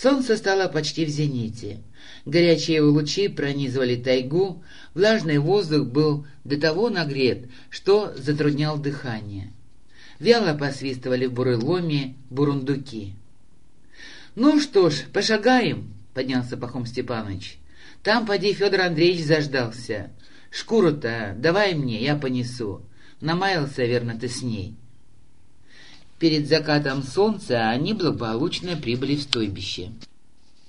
Солнце стало почти в зените. Горячие его лучи пронизывали тайгу, влажный воздух был до того нагрет, что затруднял дыхание. Вяло посвистывали в бурыломе бурундуки. «Ну что ж, пошагаем», — поднялся Пахом Степанович. «Там, поди, Федор Андреевич заждался. Шкуру-то давай мне, я понесу. Намаялся, верно, ты с ней». Перед закатом солнца они благополучно прибыли в стойбище.